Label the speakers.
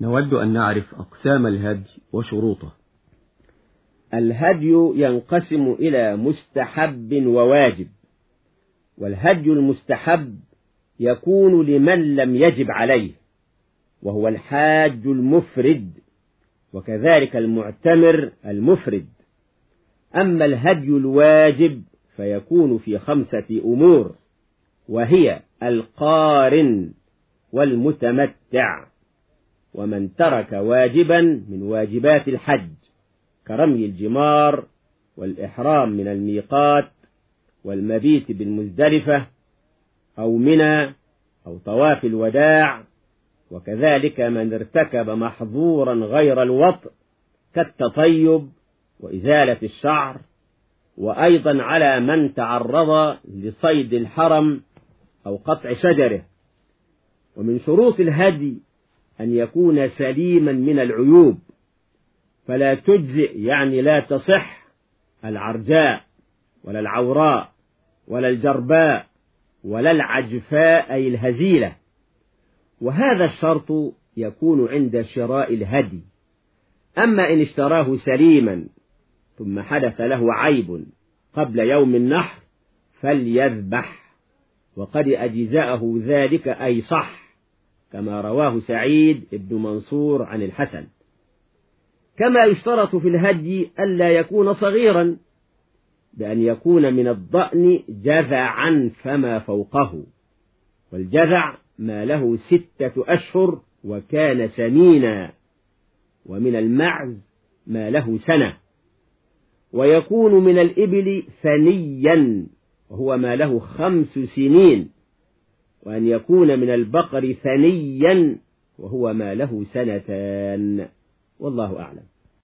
Speaker 1: نود أن نعرف أقسام الهدي وشروطه.
Speaker 2: الهدي ينقسم إلى مستحب وواجب والهدي المستحب يكون لمن لم يجب عليه وهو الحاج المفرد وكذلك المعتمر المفرد. أما الهدي الواجب فيكون في خمسة أمور وهي القارن والمتمتع. ومن ترك واجبا من واجبات الحج كرمي الجمار والإحرام من الميقات والمبيت بالمزدلفة أو منى أو طواف الوداع وكذلك من ارتكب محظورا غير الوطء كالتطيب وإزالة الشعر وأيضا على من تعرض لصيد الحرم أو قطع شجره. ومن شروط الهدي أن يكون سليما من العيوب. فلا تجزئ يعني لا تصح العرجاء ولا العوراء ولا الجرباء ولا العجفاء أي الهزيلة. وهذا الشرط يكون عند شراء الهدي. أما إن اشتراه سليما ثم حدث له عيب قبل يوم النحر فليذبح وقد أجزاءه ذلك أي صح. كما رواه سعيد بن منصور عن الحسن. كما يشترط في الهدي ألا يكون صغيرا بأن يكون من الضأن جذعا فما فوقه. والجذع ما له ستة أشهر وكان سمينا ومن المعز ما له سنة. ويكون من الإبل ثنيا وهو ما له خمس سنين. وأن يكون من البقر ثنيا وهو ما له سنتان. والله أعلم.